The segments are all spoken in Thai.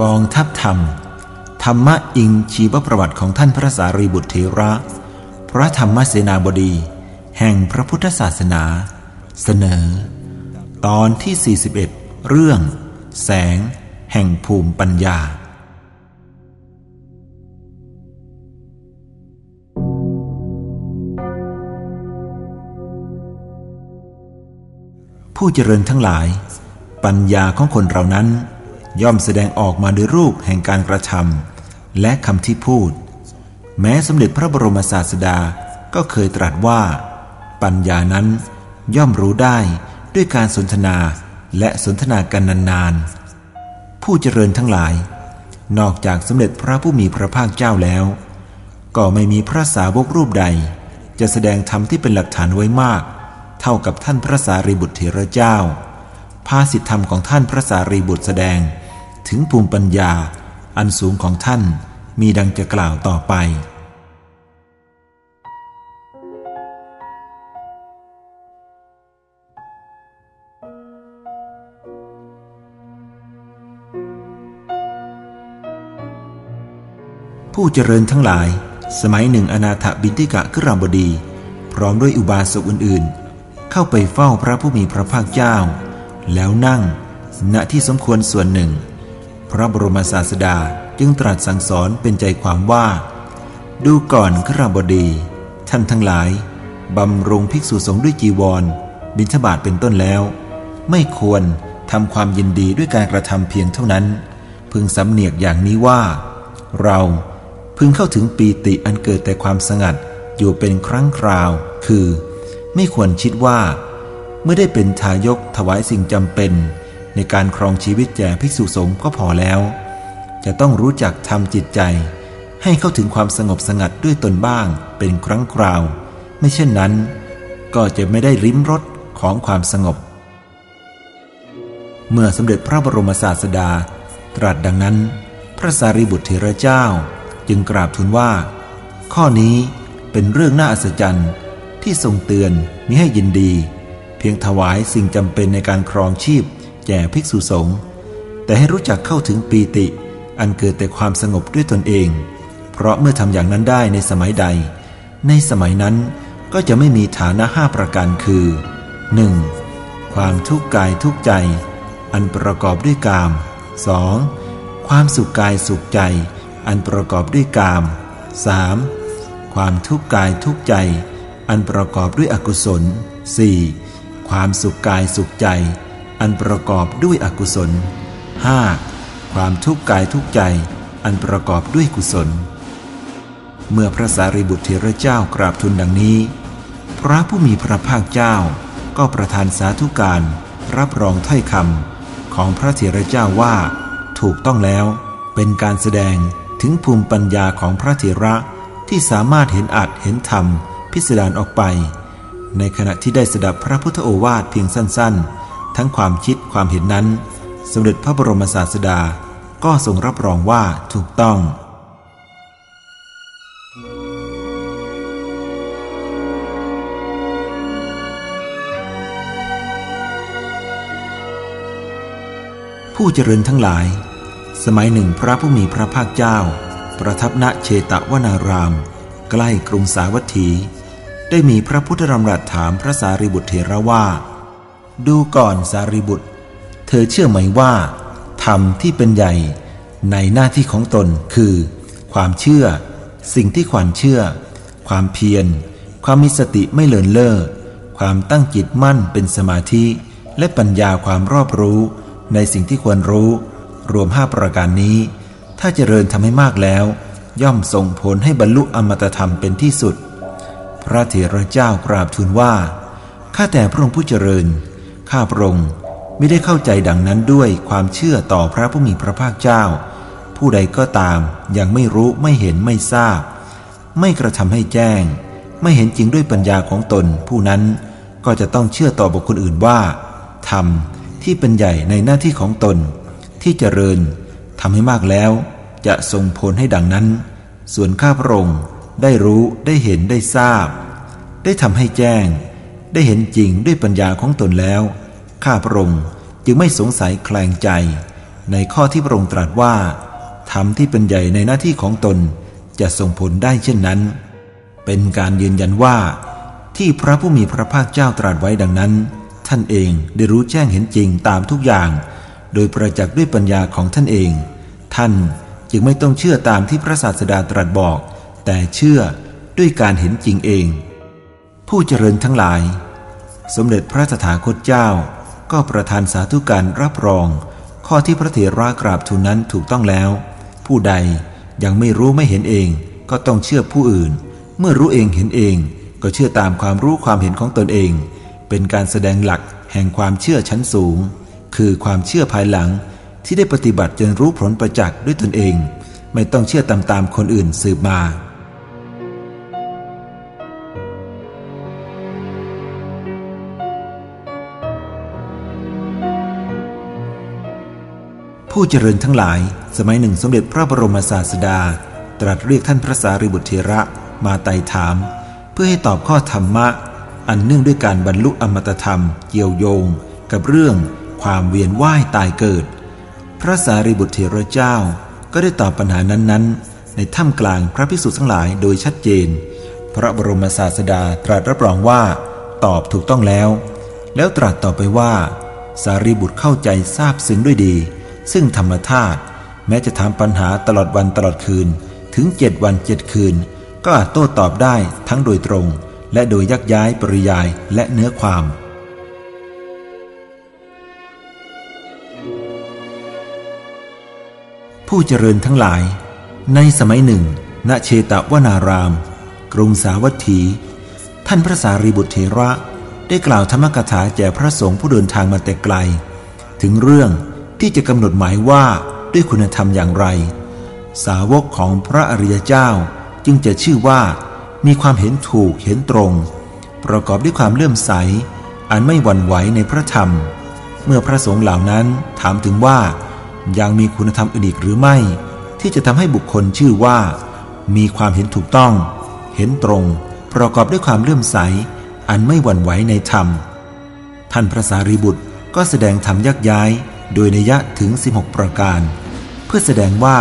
กองทัพธ รรมธรรมะอิงชีวประวัติของท่านพระสารีบุตรเถระ พระธรรมเสนาบดี แห่งพระพุทธศาสนา เสนอ ตอนที่ 41 เรื่อง แสง แห่งภูมิปัญญา ผู้เจริญทั้งหลาย ปัญญาของคนเรานั้น ย่อมแสดงออกมาด้วยรูปแห่งการกระทำ และคำที่พูด แม้สมเด็จพระบรมศาสดาก็เคยตรัสว่า ปัญญานั้นย่อมรู้ได้ด้วยการสนทนาและสนทนากันนานๆ ผู้เจริญทั้งหลาย นอกจากสมเด็จพระผู้มีพระภาคเจ้าแล้ว ก็ไม่มีพระสาวกรูปใด จะแสดงธรรมที่เป็นหลักฐานไว้มาก เท่ากับท่านพระสารีบุตรเถระเจ้าภาสิทธธรรมของท่านพระสารีบุตรแสดงถึงภูมิปัญญา อันสูงของท่านมีดังจะกล่าวต่อไป ผู้เจริญทั้งหลาย สมัยหนึ่งอนาถบินทิกะขรามบดี พร้อมด้วยอุบาสกอื่นๆ เข้าไปเฝ้าพระผู้มีพระภาคเจ้า แล้วนั่งณที่สมควรส่วนหนึ่ง พระบรมศาสดาจึงตรัสสั่งสอนเป็นใจความว่า ดูก่อนขราบดี ท่านทั้งหลาย บำรุงภิกษุสงฆ์ด้วยจีวร บิณฑบาตเป็นต้นแล้ว ไม่ควรทำความยินดีด้วยการกระทำเพียงเท่านั้น พึงสำเนียกอย่างนี้ว่า เราพึงเข้าถึงปีติอันเกิดแต่ความสงัดอยู่เป็นครั้งคราว คือ ไม่ควรคิดว่า เมื่อได้เป็นทายกถวายสิ่งจำเป็น ในการครองชีวิตแก่ภิกษุสงฆ์ก็พอแล้ว จะต้องรู้จักทำจิตใจ ให้เข้าถึงความสงบสงัดด้วยตนบ้างเป็นครั้งคราว ไม่เช่นนั้น ก็จะไม่ได้ริมรสของความสงบ เมื่อสมเด็จพระบรมศาสดา ตรัสดังนั้น พระสารีบุตรเถระเจ้า จึงกราบทูลว่า ข้อนี้เป็นเรื่องน่าอัศจรรย์ที่ทรงเตือนมิให้ยินดี เพียงถวายสิ่งจำเป็นในการครองชีพ แก่ภิกษุสงฆ์แต่ให้รู้จักเข้าถึงปีติ อันเกิดแต่ความสงบด้วยตนเอง เพราะเมื่อทำอย่างนั้นได้ในสมัยใด ในสมัยนั้นก็จะไม่มีฐานะห้าประการคือ 1. ความทุกข์กายทุกใจ อันประกอบด้วยกาม 2. ความสุขกายสุขใจ อันประกอบด้วยกาม 3. ความทุกข์กายทุกใจ อันประกอบด้วยอกุศล 4. ความสุขกายสุขใจ อันประกอบด้วยอกุศล 5. ความทุกข์กายทุกใจ อันประกอบด้วยกุศล เมื่อพระสารีบุตรเถระเจ้ากราบทูลดังนี้ พระผู้มีพระภาคเจ้าก็ประทานสาธุการรับรองถ้อยคำของพระเถระเจ้าว่า ถูกต้องแล้วเป็นการแสดงถึงภูมิปัญญาของพระเถระที่สามารถเห็นอัดเห็นธรรม พิสดารออกไป ในขณะที่ได้สดับพระพุทธโอวาทเพียงสั้นๆ ทั้งความคิดความเห็นนั้น สมเด็จพระบรมศาสดาก็ทรงรับรองว่าถูกต้องผู้เจริญทั้งหลาย สมัยหนึ่งพระผู้มีพระภาคเจ้า ประทับณเชตวนาราม ใกล้กรุงสาวัตถี ได้มีพระพุทธรำรัสถามพระสารีบุตรเถระว่า ดูก่อนสารีบุตร เธอเชื่อไหมว่า ธรรมที่เป็นใหญ่ในหน้าที่ของตนคือ ความเชื่อ สิ่งที่ควรเชื่อ ความเพียร ความมีสติไม่เลินเล่อความตั้งจิตมั่นเป็นสมาธิ และปัญญาความรอบรู้ ในสิ่งที่ควรรู้ รวมห้าประการนี้ ถ้าเจริญทำให้มากแล้ว ย่อมส่งผลให้บรรลุอมตะธรรมเป็นที่สุด พระเถรเจ้ากราบทูลว่าข้าแต่พระองค์ผู้เจริญ ข้าพระองค์ไม่ได้เข้าใจดังนั้นด้วยความเชื่อต่อพระผู้มีพระภาคเจ้า ผู้ใดก็ตามยังไม่รู้ไม่เห็นไม่ทราบ ไม่กระทำให้แจ้ง ไม่เห็นจริงด้วยปัญญาของตน ผู้นั้นก็จะต้องเชื่อต่อบุคคลอื่นว่าธรรมที่เป็นใหญ่ในหน้าที่ของตน ที่เจริญทำให้มากแล้ว จะทรงผลให้ดังนั้น ส่วนข้าพระองค์ได้รู้ได้เห็นได้ทราบ ได้ทำให้แจ้ง ได้เห็นจริงด้วยปัญญาของตนแล้ว ข้าพระองค์จึงไม่สงสัยแคลงใจ ในข้อที่พระองค์ตรัสว่าธรรมที่เป็นใหญ่ในหน้าที่ของตนจะส่งผลได้เช่นนั้น เป็นการยืนยันว่า ที่พระผู้มีพระภาคเจ้าตรัสไว้ดังนั้น ท่านเองได้รู้แจ้งเห็นจริงตามทุกอย่าง โดยประจักษ์ด้วยปัญญาของท่านเอง ท่านจึงไม่ต้องเชื่อตามที่พระศาสดาตรัสบอก แต่เชื่อด้วยการเห็นจริงเอง ผู้เจริญทั้งหลาย สมเด็จพระสถาคตเจ้า ก็ประทานสาธุการรับรอง ข้อที่พระเถรากราบทูลนั้นถูกต้องแล้ว ผู้ใดยังไม่รู้ไม่เห็นเองก็ต้องเชื่อผู้อื่น เมื่อรู้เองเห็นเองก็เชื่อตามความรู้ความเห็นของตนเอง เป็นการแสดงหลักแห่งความเชื่อชั้นสูง คือความเชื่อภายหลังที่ได้ปฏิบัติจนรู้ผลประจักษ์ด้วยตนเอง ไม่ต้องเชื่อตามตามคนอื่นสืบมา ผู้เจริญทั้งหลาย สมัยหนึ่งสมเด็จพระบรมศาสดา ตรัสเรียกท่านพระสารีบุตรเถระมาไต่ถาม เพื่อให้ตอบข้อธรรมะ อันเนื่องด้วยการบรรลุอมตธรรม เกี่ยวโยง กับเรื่อง ความเวียนว่ายตายเกิด พระสารีบุตรเถระเจ้า ก็ได้ตอบปัญหานั้นๆ ในถ้ำกลางพระภิกษุทั้งหลายโดยชัดเจน พระบรมศาสดาตรัสรับรองว่า ตอบถูกต้องแล้ว แล้วตรัสต่อไปว่า สารีบุตรเข้าใจทราบซึ้งด้วยดี ซึ่งธรรมธาตุแม้จะถามปัญหาตลอดวันตลอดคืนถึงเจ็ดวันเจ็ดคืน ก็อาจโต้ตอบได้ทั้งโดยตรง และโดยยักย้ายปริยายและเนื้อความ ผู้เจริญทั้งหลาย ในสมัยหนึ่ง ณเชตวนาราม กรุงสาวัตถี ท่านพระสารีบุตรเถระได้กล่าวธรรมกถาแก่พระสงฆ์ผู้เดินทางมาแต่ไกล ถึงเรื่อง ที่จะกำหนดหมายว่าด้วยคุณธรรมอย่างไร สาวกของพระอริยเจ้าจึงจะชื่อว่ามีความเห็นถูกเห็นตรง ประกอบด้วยความเลื่อมใส อันไม่หวั่นไหวในพระธรรม เมื่อพระสงฆ์เหล่านั้นถามถึงว่า ยังมีคุณธรรมอื่นอีกหรือไม่ ที่จะทำให้บุคคลชื่อว่า มีความเห็นถูกต้อง เห็นตรง ประกอบด้วยความเลื่อมใส อันไม่หวั่นไหวในธรรม ท่านพระสารีบุตรก็แสดงธรรมยักย้าย โดยนัยะถึง 16 ประการ เพื่อแสดงว่า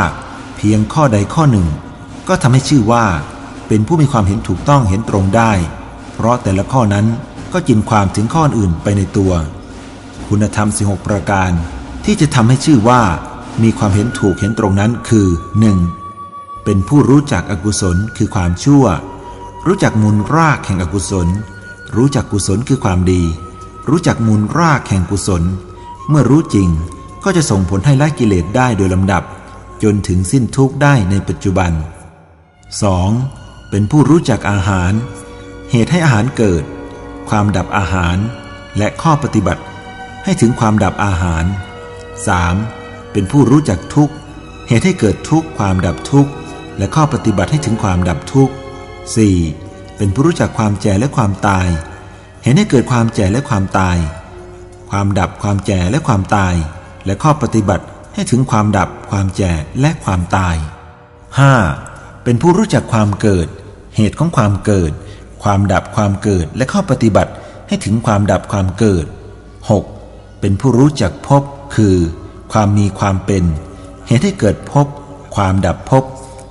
เพียงข้อใดข้อหนึ่ง ก็ทำให้ชื่อว่า เป็นผู้มีความเห็นถูกต้องเห็นตรงได้ เพราะแต่ละข้อนั้นก็จินความถึงข้ออื่นไปในตัว คุณธรรม 16 ประการ ที่จะทำให้ชื่อว่า มีความเห็นถูกเห็นตรงนั้นคือ 1. เป็นผู้รู้จักอกุศลคือความชั่ว รู้จักมูลรากแห่งอกุศล รู้จักกุศลคือความดี รู้จักมูลรากแห่งกุศล เมื่อรู้จริงก็จะส่งผลให้ละกิเลสได้โดยลำดับ จนถึงสิ้นทุกข์ได้ในปัจจุบัน 2. เป็นผู้รู้จักอาหาร เหตุให้อาหารเกิด ความดับอาหาร และข้อปฏิบัติ ให้ถึงความดับอาหาร 3. เป็นผู้รู้จักทุกข์ เหตุให้เกิดทุกข์ความดับทุกข์ และข้อปฏิบัติให้ถึงความดับทุกข์ 4. เป็นผู้รู้จักความแก่และความตาย เห็นให้เกิดความแก่และความตาย ความดับความแก่และความตาย และข้อปฏิบัติให้ถึงความดับความแก่และความตาย 5. เป็นผู้รู้จักความเกิด เหตุของความเกิด ความดับความเกิดและข้อปฏิบัติให้ถึงความดับความเกิด 6. เป็นผู้รู้จักพบคือ ความมีความเป็น เหตุให้เกิดพบ ความดับพบ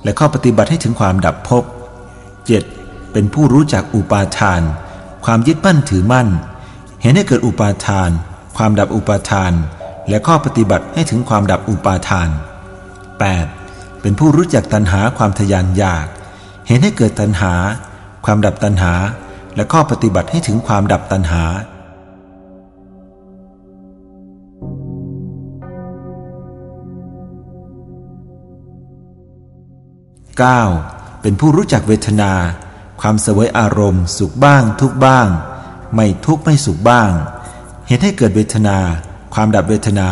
และข้อปฏิบัติให้ถึงความดับพบ 7. เป็นผู้รู้จักอุปาทาน ความยึดมั่นถือมั่น เห็นให้เกิดอุปาทาน ความดับอุปาทาน และข้อปฏิบัติให้ถึงความดับอุปาทาน 8. เป็นผู้รู้จักตัณหาความทยานอยาก เห็นให้เกิดตัณหา ความดับตัณหา และข้อปฏิบัติให้ถึงความดับตัณหา 9. เป็นผู้รู้จักเวทนา ความเสวยอารมณ์ สุขบ้าง ทุกบ้าง ไม่ทุกไม่สุขบ้าง เหตุให้เกิดเวทนา ความดับเวทนา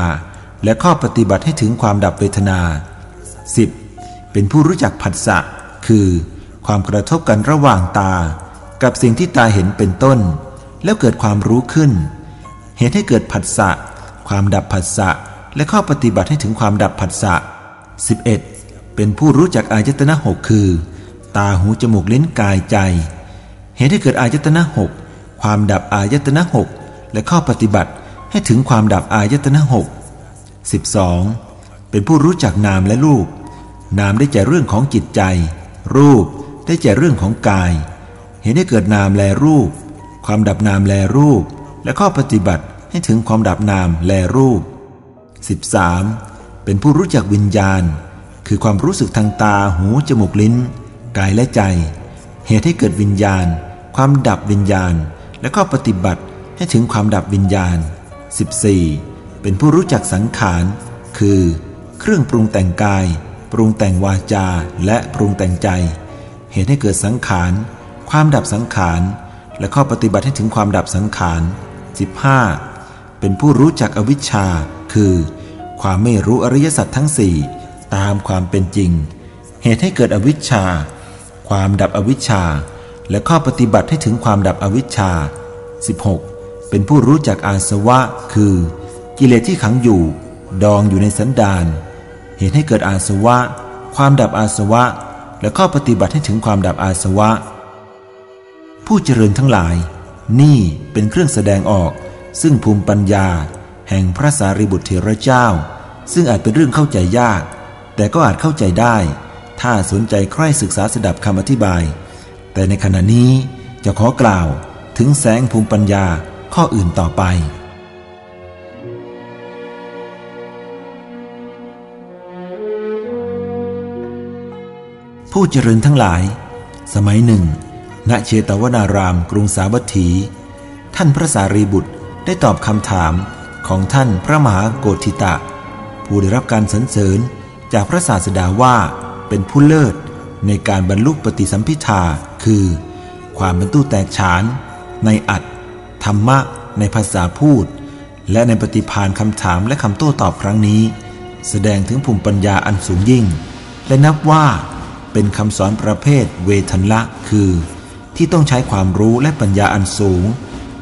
และข้อปฏิบัติให้ถึงความดับเวทนา 10. เป็นผู้รู้จักผัสสะคือ ความกระทบกันระหว่างตา กับสิ่งที่ตาเห็นเป็นต้น แล้วเกิดความรู้ขึ้น เหตุให้เกิดผัสสะความดับผัสสะและข้อปฏิบัติให้ถึงความดับผัสสะ 11. เป็นผู้รู้จักอายตนะหกคือ ตาหูจมูกลิ้นกายใจ เหตุให้เกิดอายตนะหกความดับอายตนะหก และข้อปฏิบัติให้ถึงความดับอายตนะหก 12. เป็นผู้รู้จักนามและรูป นามได้แก่เรื่องของจิตใจ รูปได้แก่เรื่องของกาย เห็นให้เกิดนามแลรูป ความดับนามแลรูป และข้อปฏิบัติให้ถึงความดับนามแลรูป 13. เป็นผู้รู้จักวิญญาณ คือความรู้สึกทางตาหูจมูกลิ้น กายและใจ เหตุให้เกิดวิญญาณ ความดับวิญญาณ และข้อปฏิบัติ ให้ถึงความดับวิญญาณ 14. เป็นผู้รู้จักสังขาร คือ เครื่องปรุงแต่งกาย ปรุงแต่งวาจา และปรุงแต่งใจ เหตุให้เกิดสังขาร ความดับสังขาร และข้อปฏิบัติให้ถึงความดับสังขาร 15. เป็นผู้รู้จักอวิชชา คือ ความไม่รู้อริยสัจทั้งสี่ตามความเป็นจริง เหตุให้เกิดอวิชชา ความดับอวิชชา และข้อปฏิบัติให้ถึงความดับอวิชชา 16. เป็นผู้รู้จักอาสวะ คือ กิเลสที่ขังอยู่ ดองอยู่ในสันดานเหตุให้เกิดอาสวะ ความดับอาสวะ และข้อปฏิบัติให้ถึงความดับอาสวะ ผู้เจริญทั้งหลาย นี่เป็นเครื่องแสดงออก ซึ่งภูมิปัญญา แห่งพระสารีบุตรเถระเจ้า ซึ่งอาจเป็นเรื่องเข้าใจยาก แต่ก็อาจเข้าใจได้ ถ้าสนใจใคร่ศึกษาสดับคำอธิบาย แต่ในขณะนี้จะขอกล่าวถึงแสงภูมิปัญญา ข้ออื่นต่อไป ผู้เจริญทั้งหลาย สมัยหนึ่ง ณเชตวนารามกรุงสาวัตถี ท่านพระสารีบุตรได้ตอบคำถามของท่านพระมหาโกธิตะ ผู้ได้รับการสรรเสริญจากพระศาสดาว่าเป็นผู้เลิศในการบรรลุปฏิสัมพิทาคือ ความบรรทุแตกฉานในอัด ธรรมะในภาษาพูด และในปฏิพานคำถามและคำโต้ตอบครั้งนี้ แสดงถึงภูมิปัญญาอันสูงยิ่ง และนับว่าเป็นคำสอนประเภทเวทันละคือ ที่ต้องใช้ความรู้และปัญญาอันสูง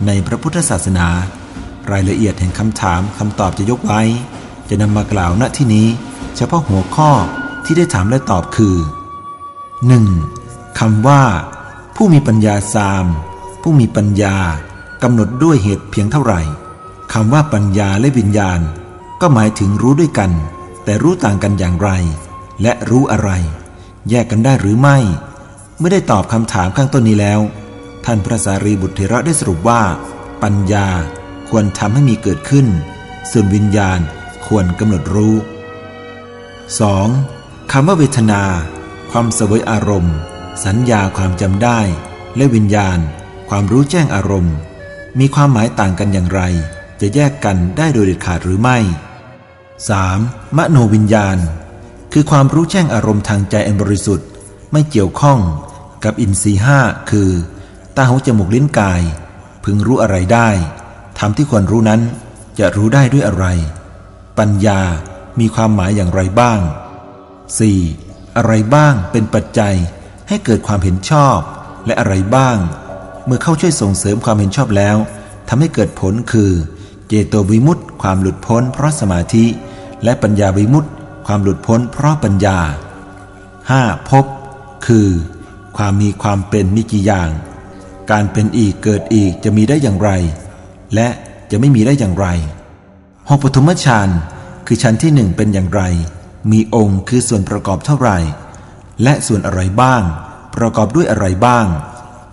ในพระพุทธศาสนา รายละเอียดแห่งคำถามคำตอบจะยกไว้ จะนำมากล่าวณที่นี้ เฉพาะหัวข้อที่ได้ถามและตอบคือ 1. คำว่า ผู้มีปัญญาสาม ผู้มีปัญญา กำหนดด้วยเหตุเพียงเท่าไหร่คำว่าปัญญาและวิญญาณ ก็หมายถึงรู้ด้วยกัน แต่รู้ต่างกันอย่างไร และรู้อะไร แยกกันได้หรือไม่เมื่อได้ตอบคำถามข้างต้นนี้แล้ว ท่านพระสารีบุตรเถระได้สรุปว่า ปัญญาควรทำให้มีเกิดขึ้น ส่วนวิญญาณควรกำหนดรู้ 2. คำว่าเวทนา ความสวยอารมณ์ สัญญาความจำได้ และวิญญาณ ความรู้แจ้งอารมณ์ มีความหมายต่างกันอย่างไร จะแยกกันได้โดยเด็ดขาดหรือไม่ 3. มโนวิญญาณ คือความรู้แจ้งอารมณ์ทางใจอันบริสุทธิ์ ไม่เกี่ยวข้องกับอินทรีห้าคือ ตาหูจมูกลิ้นกาย พึงรู้อะไรได้ทำที่ควรรู้นั้นจะรู้ได้ด้วยอะไร ปัญญามีความหมายอย่างไรบ้าง 4. อะไรบ้างเป็นปัจจัยให้เกิดความเห็นชอบ และอะไรบ้าง เมื่อเข้าช่วยส่งเสริมความเห็นชอบแล้วทำให้เกิดผลคือ เจโตวิมุตต์ความหลุดพ้นเพราะสมาธิ และปัญญาวิมุตต์ความหลุดพ้นเพราะปัญญา 5. พบคือ ความมีความเป็นมีกี่อย่าง การเป็นอีกเกิดอีกจะมีได้อย่างไร และจะไม่มีได้อย่างไรหกปฐมฌานคือชั้นที่หนึ่งเป็นอย่างไร มีองค์คือส่วนประกอบเท่าไหร่ และส่วนอะไรบ้าง ประกอบด้วยอะไรบ้าง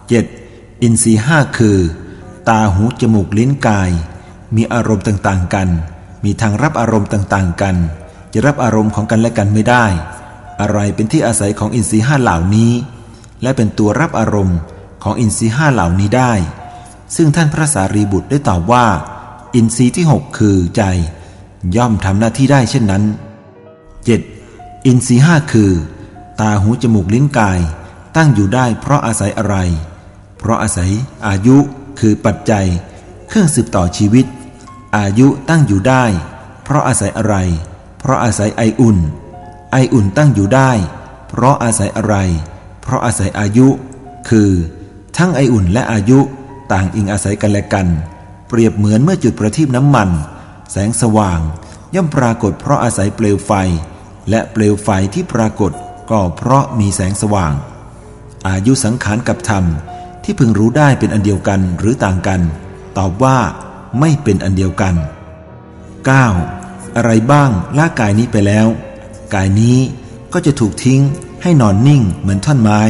7. อินทรีห้าคือ ตาหูจมูกลิ้นกาย มีอารมณ์ต่างๆกัน มีทางรับอารมณ์ต่างๆกัน จะรับอารมณ์ของกันและกันไม่ได้ อะไรเป็นที่อาศัยของอินทรีห้าเหล่านี้ และเป็นตัวรับอารมณ์ของอินทรีห้าเหล่านี้ได้ ซึ่งท่านพระสารีบุตรได้ตอบว่า อินทรีย์ที่หกคือใจ ย่อมทำหน้าที่ได้เช่นนั้น 7. อินทรีห้าคือ ตาหูจมูกลิ้นกาย ตั้งอยู่ได้เพราะอาศัยอะไร เพราะอาศัยอายุคือปัจจัย เครื่องสืบต่อชีวิต อายุตั้งอยู่ได้ เพราะอาศัยอะไร เพราะอาศัยไออุ่น ไออุ่นตั้งอยู่ได้ เพราะอาศัยอะไร เพราะอาศัยอายุ คือ ทั้งไออุ่นและอายุต่างอิงอาศัยกันและกัน เปรียบเหมือนเมื่อจุดประทีปน้ำมัน แสงสว่าง ย่อมปรากฏเพราะอาศัยเปลวไฟ และเปลวไฟที่ปรากฏก็เพราะมีแสงสว่าง อายุสังขารกับธรรม ที่พึงรู้ได้เป็นอันเดียวกันหรือต่างกัน ตอบว่า ไม่เป็นอันเดียวกัน 9. อะไรบ้างละกายนี้ไปแล้ว กายนี้ก็จะถูกทิ้งให้นอนนิ่งเหมือนท่อนไม้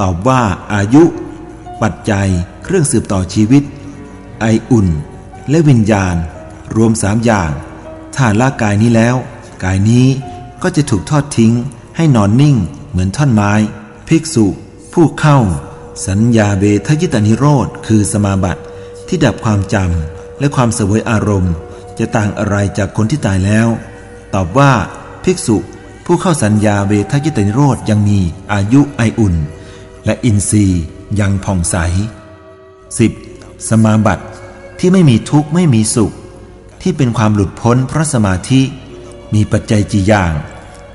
ตอบว่าอายุ ปัจจัย เครื่องสืบต่อชีวิต ไออุ่น และวิญญาณ รวมสามอย่าง ถ้าละกายนี้แล้ว กายนี้ก็จะถูกทอดทิ้งให้นอนนิ่งเหมือนท่อนไม้ ภิกษุ ผู้เข้า สัญญาเบทยิตานิโรธคือสมาบัติที่ดับความจำและความเสวยอารมณ์ จะต่างอะไรจากคนที่ตายแล้ว ตอบว่า ภิกษุผู้เข้าสัญญาเบทยิตานิโรธยังมีอายุไออุ่น และอินทรีย์ยังผ่องใส 10. สมาบัติที่ไม่มีทุกข์ไม่มีสุข ที่เป็นความหลุดพ้นเพราะสมาธิมีปัจจัยจีอย่าง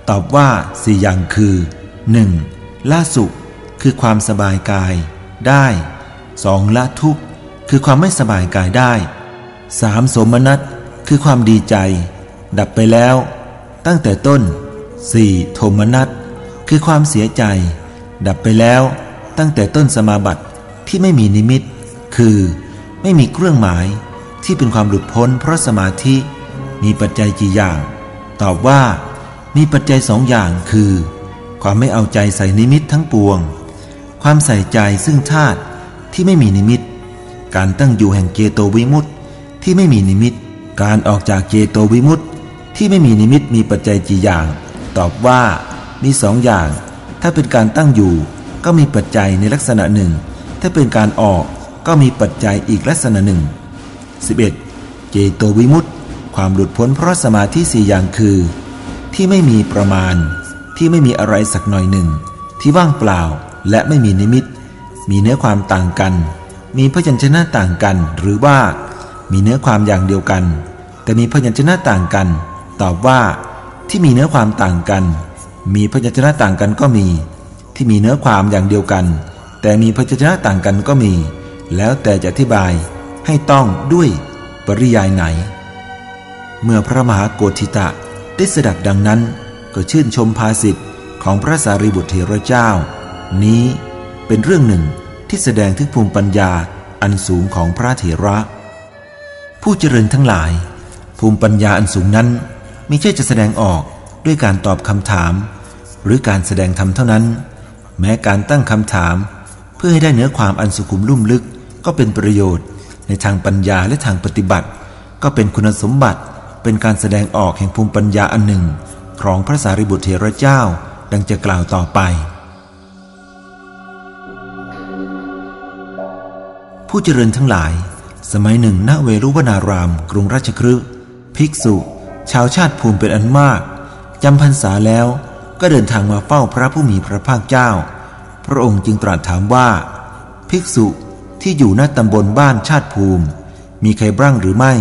ตอบว่าสี่อย่างคือ 1. ละสุข คือความสบายกาย ได้ 2. ละทุกข์คือความไม่สบายกายได้ 3. สมนัตคือความดีใจ ดับไปแล้ว ตั้งแต่ต้น 4. โทมนัตคือความเสียใจ ดับไปแล้ว ตั้งแต่ต้นสมาบัติที่ไม่มีนิมิต คือ ไม่มีเครื่องหมายที่เป็นความหลุดพ้น เพราะสมาธิมีปัจจัยกี่อย่าง ตอบว่ามีปัจจัยสองอย่างคือ ความไม่เอาใจใส่นิมิตทั้งปวง ความใส่ใจซึ่งธาตุที่ไม่มีนิมิต การตั้งอยู่แห่งเจโตวิมุตติที่ไม่มีนิมิต การออกจากเจโตวิมุตติที่ไม่มีนิมิตมีปัจจัยกี่อย่าง ตอบว่ามีสองอย่าง ถ้าเป็นการตั้งอยู่ก็มีปัจจัยในลักษณะหนึ่ง ถ้าเป็นการออกก็มีปัจจัยอีกลักษณะหนึ่ง 11. เจโตวิมุตติ ความหลุดพ้นเพราะสมาธิสี่อย่างคือ ที่ไม่มีประมาณ ที่ไม่มีอะไรสักหน่อยหนึ่ง ที่ว่างเปล่า และไม่มีนิมิต มีเนื้อความต่างกัน มีพยัญชนะต่างกัน หรือว่า มีเนื้อความอย่างเดียวกัน แต่มีพยัญชนะต่างกัน ตอบว่า ที่มีเนื้อความต่างกัน มีพยัญชนะต่างกันก็มี ที่มีเนื้อความอย่างเดียวกัน แต่มีพยัญชนะต่างกันก็มี แล้วแต่จะอธิบายให้ต้องด้วยปริยายไหน เมื่อพระมหาโกธิตะได้สดับดังนั้น ก็ชื่นชมภาสิทธิ์ของพระสารีบุตรเถระเจ้า นี้เป็นเรื่องหนึ่งที่แสดงถึงภูมิปัญญาอันสูงของพระเถระ ผู้เจริญทั้งหลาย ภูมิปัญญาอันสูงนั้นไม่ใช่จะแสดงออกด้วยการตอบคำถาม หรือการแสดงธรรมเท่านั้น แม้การตั้งคำถาม เพื่อให้ได้เนื้อความอันสุขุมลุ่มลึกก็เป็นประโยชน์ ในทางปัญญาและทางปฏิบัติ ก็เป็นคุณสมบัติเป็นการแสดงออกแห่งภูมิปัญญาอันหนึ่ง ของพระสารีบุตรเถระเจ้าดังจะกล่าวต่อไป ผู้เจริญทั้งหลาย สมัยหนึ่งณเวรุวนาราม กรุงราชคฤห์ภิกษุ ชาวชาติภูมิเป็นอันมากจำพรรษาแล้วก็เดินทางมาเฝ้าพระผู้มีพระภาคเจ้า พระองค์จึงตรัสถามว่า ภิกษุที่อยู่หน้าตำบลบ้านชาติภูมิ มีใครบ้างหรือไม่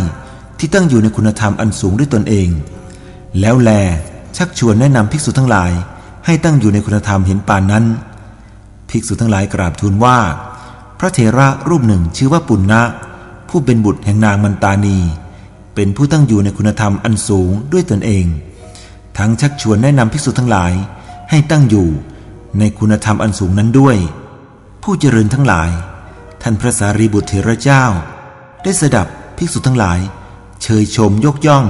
ที่ตั้งอยู่ในคุณธรรมอันสูงด้วยตนเอง แล้วแลชักชวนแนะนำภิกษุทั้งหลาย ให้ตั้งอยู่ในคุณธรรมเห็นป่านนั้น ภิกษุทั้งหลายกราบทูลว่า ระเถระรูปหนึ่งชื่อว่าปุณณะผู้เป็นบุตรแห่งนางมันตานี เป็นผู้ตั้งอยู่ในคุณธรรมอันสูงด้วยตนเอง ทั้งชักชวนแนะนำภิกษุทั้งหลายให้ตั้งอยู่ในคุณธรรมอันสูงนั้นด้วย ผู้เจริญทั้งหลาย ท่านพระสารีบุตรเถระเจ้า ได้สดับภิกษุทั้งหลาย เชยชมยกย่อง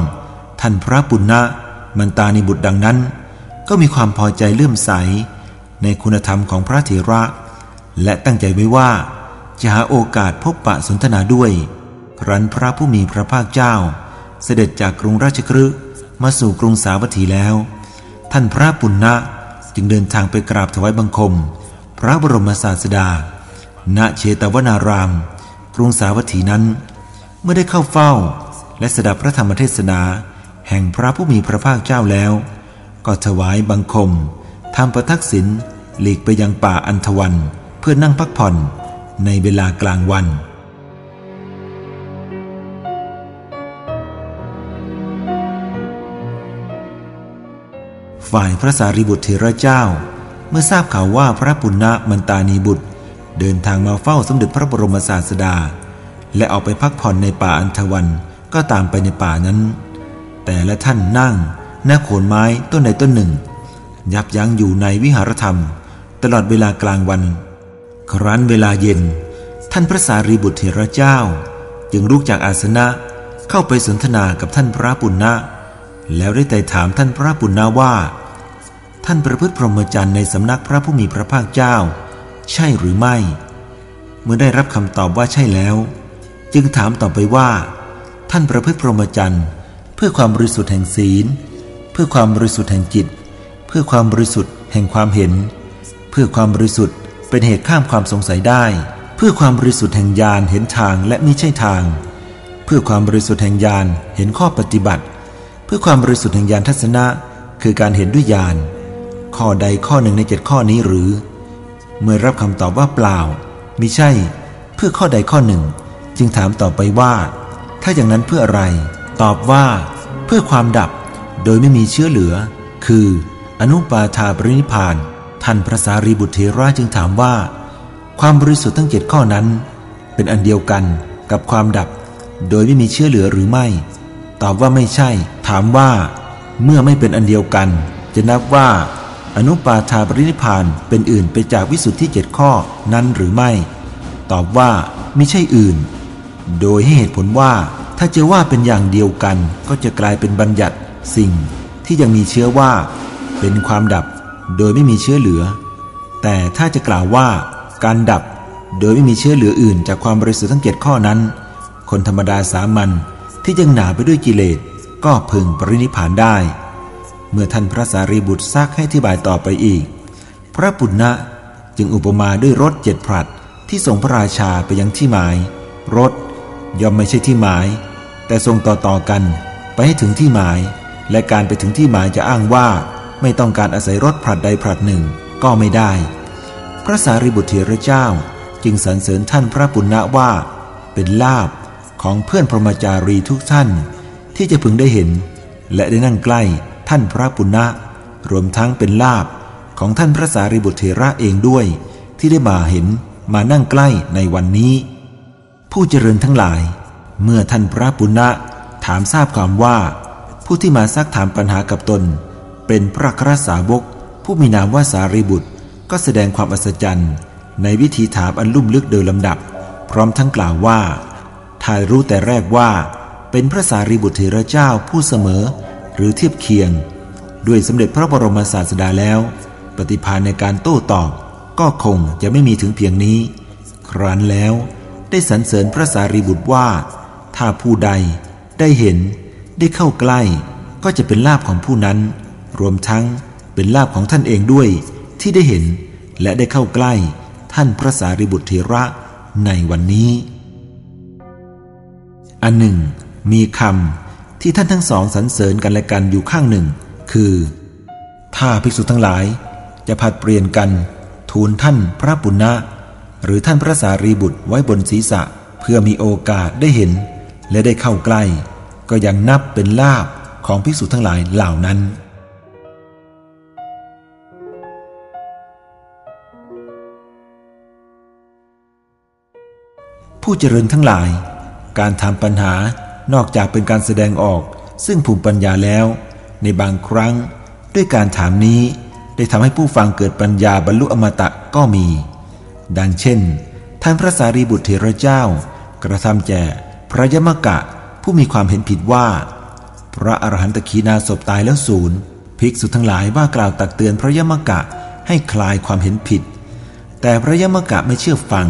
ท่านพระปุณณะมันตานิบุตรดังนั้น ก็มีความพอใจเลื่อมใส ในคุณธรรมของพระเถระ และตั้งใจไว้ว่า จะหาโอกาสพบปะสนทนาด้วย ครั้นพระผู้มีพระภาคเจ้า เสด็จจากกรุงราชคฤห์มาสู่กรุงสาวัตถีแล้ว ท่านพระปุณณะจึงเดินทางไปกราบถวายบังคม พระบรมศาสดา ณเชตวนาราม กรุงสาวัตถีนั้น เมื่อได้เข้าเฝ้าและสดับพระธรรมเทศนา แห่งพระผู้มีพระภาคเจ้าแล้ว ก็ถวายบังคมทำประทักษิณหลีกไปยังป่าอันทวันเพื่อนั่งพักผ่อน ในเวลากลางวัน ฝ่ายพระสารีบุตรเถระเจ้า เมื่อทราบข่าวว่าพระปุณณมันตานีบุตร เดินทางมาเฝ้าสมเด็จพระบรมศาสดา และออกไปพักผ่อนในป่าอันทวันก็ตามไปในป่านั้น แต่ละท่านนั่งหน้าโขนไม้ต้นใดต้นหนึ่ง ยับยั้งอยู่ในวิหารธรรม ตลอดเวลากลางวัน ครั้นเวลาเย็น ท่านพระสารีบุตรเถระเจ้า จึงลุกจากอาสนะเข้าไปสนทนากับท่านพระปุณณะ แล้วได้ไต่ถามท่านพระปุณณะว่า ท่านประพฤติพรหมจรรย์ในสำนักพระผู้มีพระภาคเจ้า ใช่หรือไม่ เมื่อได้รับคำตอบว่าใช่แล้ว จึงถามต่อไปว่า ท่านประพฤติพรหมจรรย์เพื่อความบริสุทธิ์แห่งศีล เพื่อความบริสุทธิ์แห่งจิต เพื่อความบริสุทธิ์แห่งความเห็น เพื่อความบริสุทธิ์ เป็นเหตุข้ามความสงสัยได้ เพื่อความบริสุทธิ์แห่งญาณเห็นทางและมิใช่ทาง เพื่อความบริสุทธิ์แห่งญาณเห็นข้อปฏิบัติ เพื่อความบริสุทธิ์แห่งญาณทัศนะ คือการเห็นด้วยญาณข้อใดข้อหนึ่งในเจ็ดข้อนี้หรือ เมื่อรับคำตอบว่าเปล่ามิใช่ เพื่อข้อใดข้อหนึ่ง จึงถามต่อไปว่า ถ้าอย่างนั้นเพื่ออะไร ตอบว่า เพื่อความดับโดยไม่มีเชื้อเหลือ คือ อนุปาทาปรินิพาน ท่านพระสารีบุตรเทระจึงถามว่า ความบริสุทธิ์ทั้งเจ็ดข้อนั้น เป็นอันเดียวกันกับความดับ โดยไม่มีเชื้อเหลือหรือไม่ ตอบว่าไม่ใช่ ถามว่า เมื่อไม่เป็นอันเดียวกัน จะนับว่า อนุปาทาปรินิพานเป็นอื่นไปจากวิสุทธิเจ็ดข้อนั้นหรือไม่ ตอบว่าไม่ใช่อื่น โดยให้เหตุผลว่าถ้าจะว่าเป็นอย่างเดียวกันก็จะกลายเป็นบัญญัติสิ่งที่ยังมีเชื้อว่า เป็นความดับ โดยไม่มีเชื้อเหลือ แต่ถ้าจะกล่าวว่าการดับโดยไม่มีเชื้อเหลืออื่นจากความบริสุทธิ์ทั้งเจ็ดข้อนั้น คนธรรมดาสามัญที่ยังหนาไปด้วยกิเลสก็พึงปรินิพานได้ เมื่อท่านพระสารีบุตรซักให้อธิบายต่อไปอีก พระปุณณะจึงอุปมาด้วยรถเจ็ดผลัดที่ส่งพระราชาไปยังที่หมาย รถย่อมไม่ใช่ที่หมาย แต่ส่งต่อต่อกันไปให้ถึงที่หมาย และการไปถึงที่หมายจะอ้างว่า ไม่ต้องการอาศัยรถผลัดใดผลัดหนึ่งก็ไม่ได้ พระสารีบุตรเถระเจ้าจึงสรรเสริญท่านพระปุณณะว่า เป็นลาบของเพื่อนพรหมจารีทุกท่าน ที่จะพึงได้เห็น และได้นั่งใกล้ท่านพระปุณณะ รวมทั้งเป็นลาบของท่านพระสารีบุตรเถระเองด้วย ที่ได้มาเห็นมานั่งใกล้ในวันนี้ ผู้เจริญทั้งหลาย เมื่อท่านพระปุณณะถามทราบความว่า ผู้ที่มาซักถามปัญหากับตน เป็นพระครสาวก ผู้มีนามว่าสารีบุตร ก็แสดงความอัศจรรย์ ในวิธีถามอันลุ่มลึกโดยลำดับ พร้อมทั้งกล่าวว่าถ้ารู้แต่แรกว่า เป็นพระสารีบุตรเถระเจ้าผู้เสมอ หรือเทียบเคียง ด้วยสมเด็จพระบรมศาสดาแล้ว ปฏิภาณในการโต้ตอบ ก็คงจะไม่มีถึงเพียงนี้ ครั้นแล้วได้สรรเสริญพระสารีบุตรว่า ถ้าผู้ใดได้เห็นได้เข้าใกล้ ก็จะเป็นลาภของผู้นั้น รวมทั้งเป็นลาภของท่านเองด้วยที่ได้เห็นและได้เข้าใกล้ท่านพระสารีบุตรเถระในวันนี้ อันหนึ่ง มีคำที่ท่านทั้งสองสรรเสริญกันและกันอยู่ข้างหนึ่ง คือ ถ้าภิกษุทั้งหลาย จะผัดเปลี่ยนกัน ทูลท่านพระปุณณะหรือท่านพระสารีบุตรไว้บนศีรษะเพื่อมีโอกาสได้เห็น และได้เข้าใกล้ ก็ยังนับเป็นลาบของภิกษุทั้งหลายเหล่านั้น ผู้เจริญทั้งหลาย การทำปัญหานอกจากเป็นการแสดงออก ซึ่งภูมิปัญญาแล้ว ในบางครั้ง ด้วยการถามนี้ได้ทำให้ผู้ฟังเกิดปัญญาบรรลุอมตะก็มี ดังเช่น ท่านพระสารีบุตรเถระเจ้า กระทำแก่พระยมกะผู้มีความเห็นผิดว่า พระอรหันตขีนาศพตายแล้วศูนย์ภิกษุทั้งหลายว่ากล่าวตักเตือนพระยมกะให้คลายความเห็นผิด แต่พระยมกะไม่เชื่อฟัง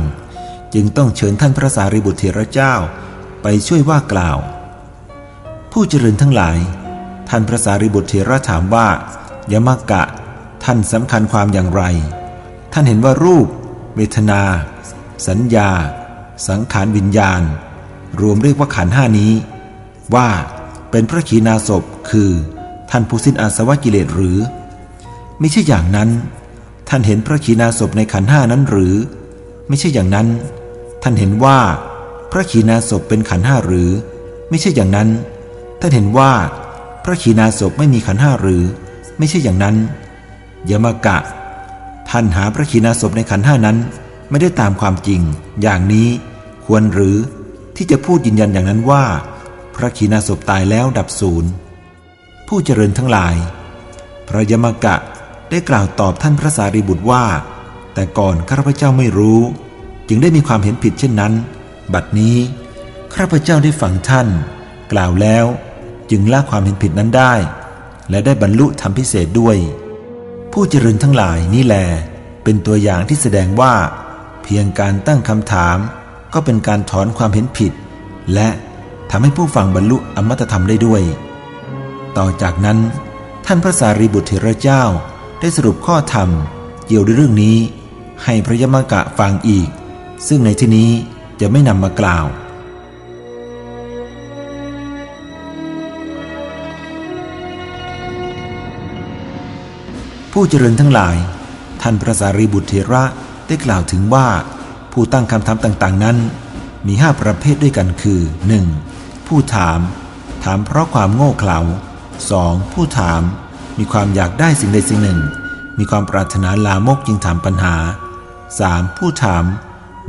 จึงต้องเชิญท่านพระสารีบุตรเถระเจ้า ไปช่วยว่ากล่าว ผู้เจริญทั้งหลาย ท่านพระสารีบุตรเถระถามว่ายมกะ ท่านสำคัญความอย่างไร ท่านเห็นว่ารูป เวทนา สัญญา สังขารวิญญาณ รวมเรียกว่าขันห้านี้ ว่าเป็นพระขีณาสพคือ ท่านผู้สิ้นอาสวะกิเลสหรือ ไม่ใช่อย่างนั้น ท่านเห็นพระขีณาสพในขันห้านั้นหรือ ไม่ใช่อย่างนั้น ท่านเห็นว่าพระขีณาสพเป็นขันห้าหรือ ไม่ใช่อย่างนั้น ท่านเห็นว่าพระขีณาสพไม่มีขันห้าหรือ ไม่ใช่อย่างนั้นยมกะ ท่านหาพระขีณาสพในขันห้านั้น ไม่ได้ตามความจริง อย่างนี้ควรหรือที่จะพูดยืนยันอย่างนั้นว่า พระขีณาสพตายแล้วดับศูนย์ผู้เจริญทั้งหลาย พระยมกะได้กล่าวตอบท่านพระสารีบุตรว่า แต่ก่อนข้าพเจ้าไม่รู้ จึงได้มีความเห็นผิดเช่นนั้น บัดนี้ข้าพเจ้าได้ฟังท่าน กล่าวแล้วจึงละความเห็นผิดนั้นได้ และได้บรรลุธรรมพิเศษด้วย ผู้เจริญทั้งหลายนี่แล เป็นตัวอย่างที่แสดงว่า เพียงการตั้งคำถาม ก็เป็นการถอนความเห็นผิด และทำให้ผู้ฟังบรรลุอมตะธรรมได้ด้วย ต่อจากนั้น ท่านพระสารีบุตรเถระเจ้าได้สรุปข้อธรรม เกี่ยวด้วยเรื่องนี้ ให้พระยมกะฟังอีก ซึ่งในที่นี้จะไม่นำมากล่าว ผู้เจริญทั้งหลาย ท่านพระสารีบุตรเถระได้กล่าวถึงว่าผู้ตั้งคำถามต่างๆ นั้น มีห้าประเภทด้วยกันคือ 1. ผู้ถาม ถามเพราะความโง่เขลา 2. ผู้ถาม มีความอยากได้สิ่งใดสิ่งหนึ่ง มีความปรารถนาลามกจึงถามปัญหา 3. ผู้ถาม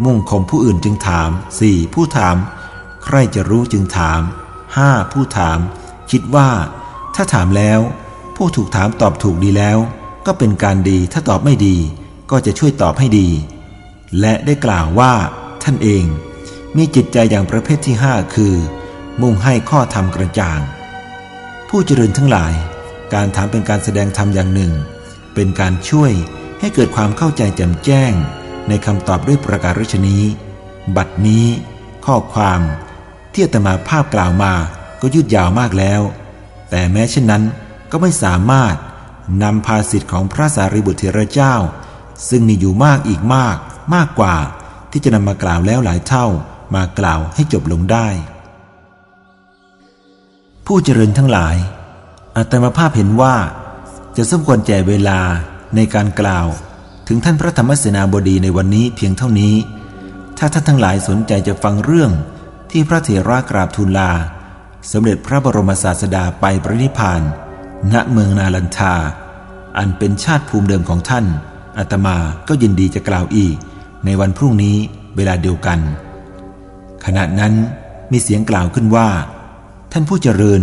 มุ่งข่มผู้อื่นจึงถาม 4. ผู้ถาม ใครจะรู้จึงถาม 5. ผู้ถาม คิดว่า ถ้าถามแล้ว ผู้ถูกถามตอบถูกดีแล้ว ก็เป็นการดีถ้าตอบไม่ดี ก็จะช่วยตอบให้ดี และได้กล่าวว่า ท่านเอง มีจิตใจอย่างประเภทที่ห้าคือ มุ่งให้ข้อธรรมกระจ่าง ผู้เจริญทั้งหลาย การถามเป็นการแสดงธรรมอย่างหนึ่ง เป็นการช่วยให้เกิดความเข้าใจแจ่มแจ้ง ในคำตอบด้วยประการชนี้ บัดนี้ข้อความที่อาตมาภาพกล่าวมาก็ยืดยาวมากแล้ว แต่แม้เช่นนั้นก็ไม่สามารถนำภาสิทธิ์ของพระสารีบุตรเถระเจ้า ซึ่งมีอยู่มากอีกมากมากกว่าที่จะนำมากล่าวแล้วหลายเท่ามากล่าวให้จบลงได้ ผู้เจริญทั้งหลายอาตมาภาพเห็นว่า จะสมควรแจเวลาในการกล่าว ถึงท่านพระธรรมเสนาบดีในวันนี้เพียงเท่านี้ ถ้าท่านทั้งหลายสนใจจะฟังเรื่องที่พระเถระกราบทูลลา สมเด็จพระบรมศาสดาไปปรินิพาน ณเมืองนาลันทา อันเป็นชาติภูมิเดิมของท่านอาตมาก็ยินดีจะกล่าวอีก ในวันพรุ่งนี้เวลาเดียวกัน ขณะนั้นมีเสียงกล่าวขึ้นว่า ท่านผู้เจริญ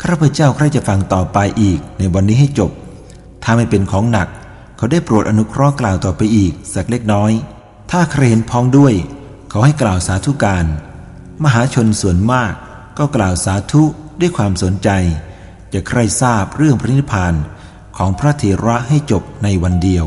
ข้าพเจ้าใครจะฟังต่อไปอีกในวันนี้ให้จบ ถ้าไม่เป็นของหนัก เขาได้โปรดอนุเคราะห์กล่าวต่อไปอีกสักเล็กน้อย ถ้าใครเห็นพ้องด้วย เขาให้กล่าวสาธุการ มหาชนส่วนมากก็กล่าวสาธุด้วยความสนใจ จะใครทราบเรื่องพระนิพพานของพระเถระให้จบในวันเดียว